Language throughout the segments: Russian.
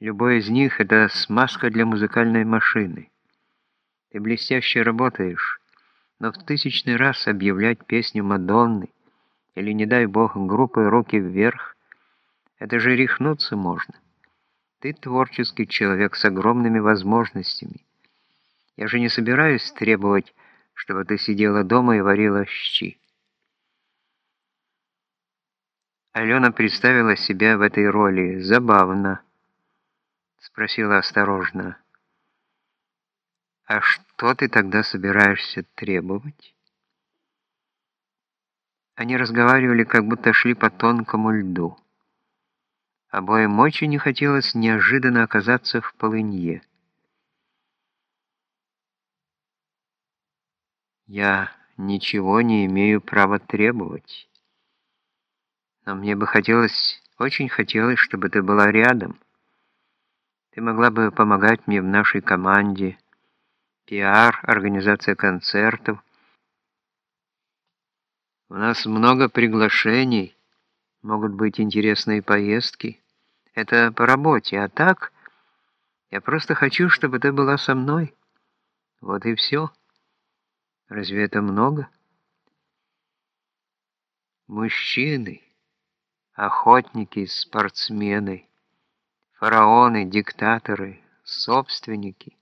Любой из них — это смазка для музыкальной машины. Ты блестяще работаешь, но в тысячный раз объявлять песню Мадонны или, не дай бог, группы «Руки вверх» — это же рехнуться можно. Ты творческий человек с огромными возможностями. Я же не собираюсь требовать, чтобы ты сидела дома и варила щи. Алена представила себя в этой роли. Забавно. Спросила осторожно. А что ты тогда собираешься требовать? Они разговаривали, как будто шли по тонкому льду. Обоим очень не хотелось неожиданно оказаться в полынье. Я ничего не имею права требовать. Но мне бы хотелось, очень хотелось, чтобы ты была рядом. Ты могла бы помогать мне в нашей команде, пиар, организация концертов. У нас много приглашений, могут быть интересные поездки. Это по работе, а так я просто хочу, чтобы ты была со мной. Вот и все. Разве это много? Мужчины охотники, спортсмены, фараоны, диктаторы, собственники.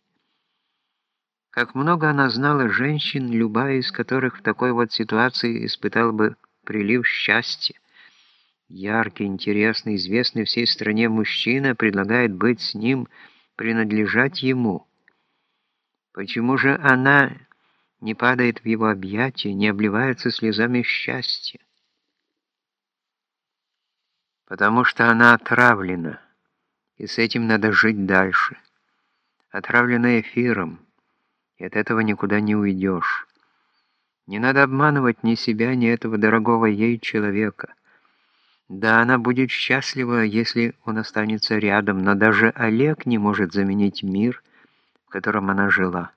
Как много она знала женщин, любая из которых в такой вот ситуации испытала бы прилив счастья. Яркий, интересный, известный всей стране мужчина предлагает быть с ним, принадлежать ему. Почему же она не падает в его объятия, не обливается слезами счастья? потому что она отравлена, и с этим надо жить дальше. Отравлена эфиром, и от этого никуда не уйдешь. Не надо обманывать ни себя, ни этого дорогого ей человека. Да, она будет счастлива, если он останется рядом, но даже Олег не может заменить мир, в котором она жила.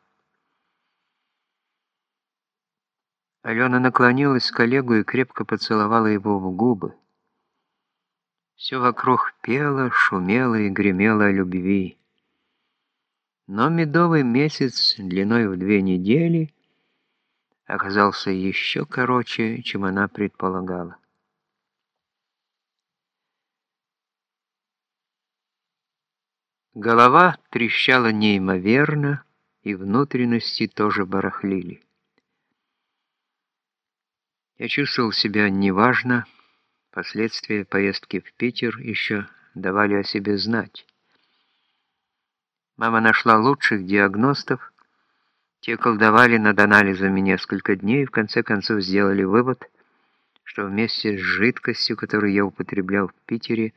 Алена наклонилась к Олегу и крепко поцеловала его в губы. Все вокруг пело, шумело и гремело о любви. Но медовый месяц длиной в две недели оказался еще короче, чем она предполагала. Голова трещала неимоверно, и внутренности тоже барахлили. Я чувствовал себя неважно, Последствия поездки в Питер еще давали о себе знать. Мама нашла лучших диагностов, те колдовали над анализами несколько дней и в конце концов сделали вывод, что вместе с жидкостью, которую я употреблял в Питере,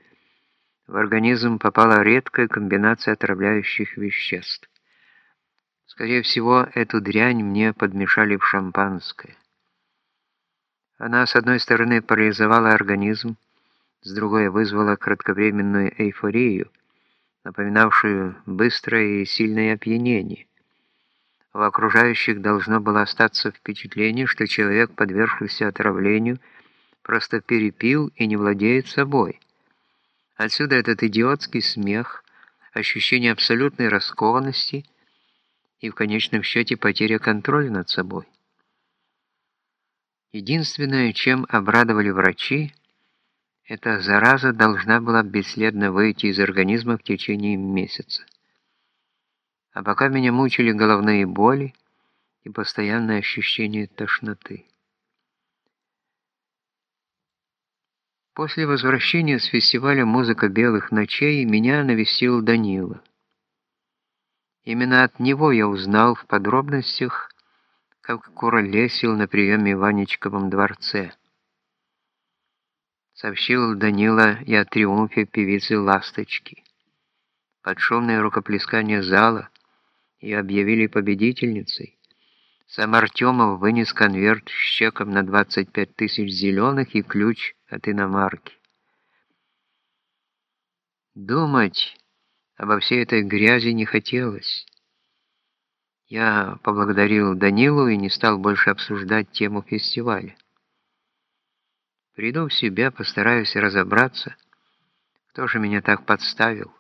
в организм попала редкая комбинация отравляющих веществ. Скорее всего, эту дрянь мне подмешали в шампанское. Она, с одной стороны, парализовала организм, с другой вызвала кратковременную эйфорию, напоминавшую быстрое и сильное опьянение. У окружающих должно было остаться впечатление, что человек, подвергшийся отравлению, просто перепил и не владеет собой. Отсюда этот идиотский смех, ощущение абсолютной раскованности и, в конечном счете, потеря контроля над собой. Единственное, чем обрадовали врачи, эта зараза должна была бесследно выйти из организма в течение месяца. А пока меня мучили головные боли и постоянное ощущение тошноты. После возвращения с фестиваля «Музыка белых ночей» меня навестил Данила. Именно от него я узнал в подробностях как куролесил на приеме в Ванечковом дворце. Сообщил Данила и о триумфе певицы «Ласточки». Под шумное рукоплескание зала и объявили победительницей. Сам Артемов вынес конверт с чеком на 25 тысяч зеленых и ключ от иномарки. Думать обо всей этой грязи не хотелось. Я поблагодарил Данилу и не стал больше обсуждать тему фестиваля. Приду в себя, постараюсь разобраться, кто же меня так подставил.